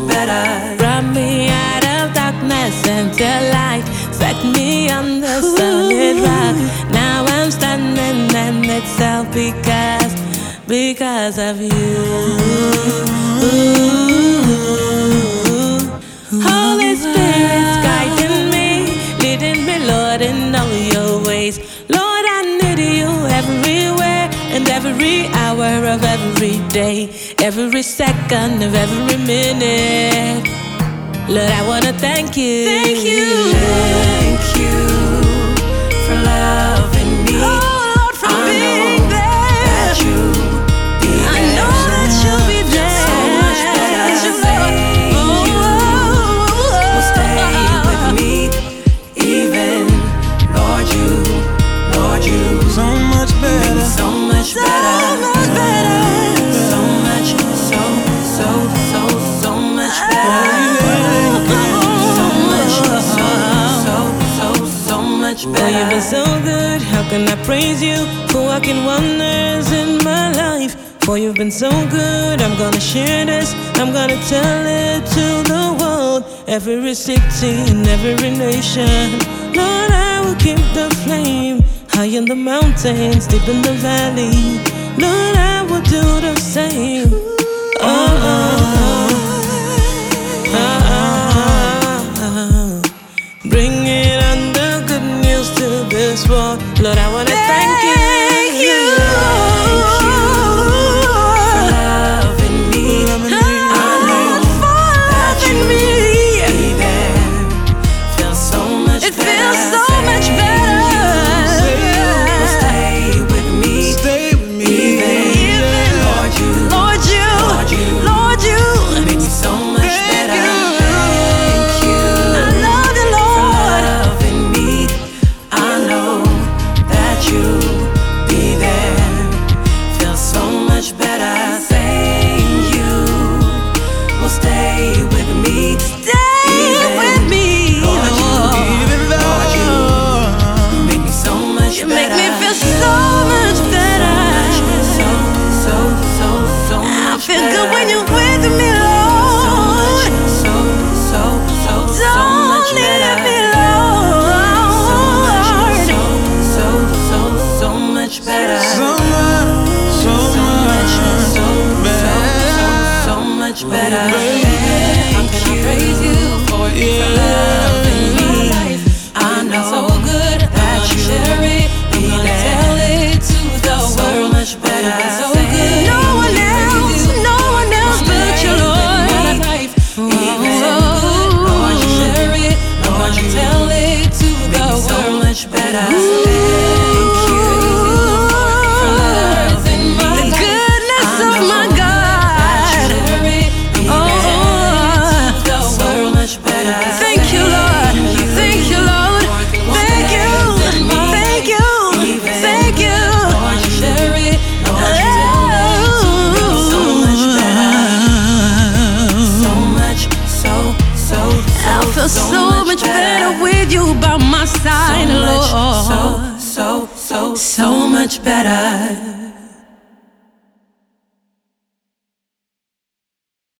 better. Brought me out of darkness into light. Set me on the solid rock. Now I'm standing and it's all because because of you. Holy Spirit's guiding me, leading me, Lord, in all your ways. Lord, I need you everywhere and every hour of every day, every second of every minute. Lord, I wanna thank you. Thank you. Oh, you've been so good. How can I praise you for walking wonders in my life? For you've been so good. I'm gonna share this. I'm gonna tell it to the world. Every city and every nation. Lord, I will keep the flame high in the mountains, deep in the valley. Lord, I will do the same. Oh, oh. Ah, ah, this world. Lord, I wanna thank you. Much better. Baby. How can I praise you for for loving me? I know so good. that you share it. I'm gonna tell it to the So world. much better. So good. No one else, no one else but you, Lord. Even Oh, Lord, you share it. Lord, you tell it to the so world. much better. Much better.